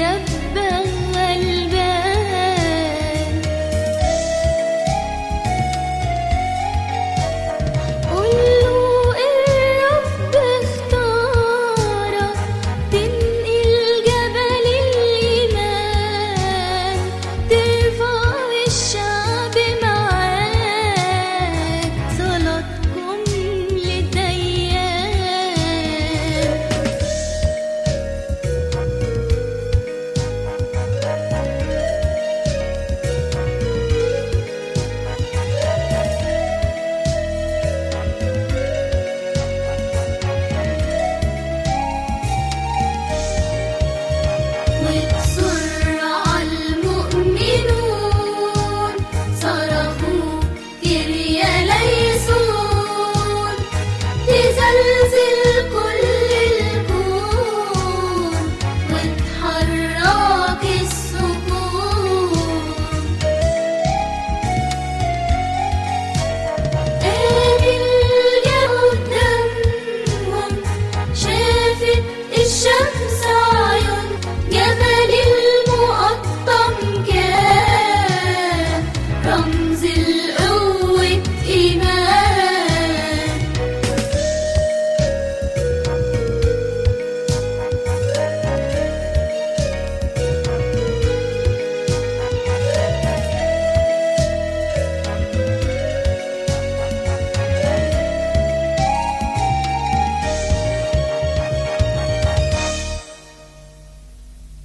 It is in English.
the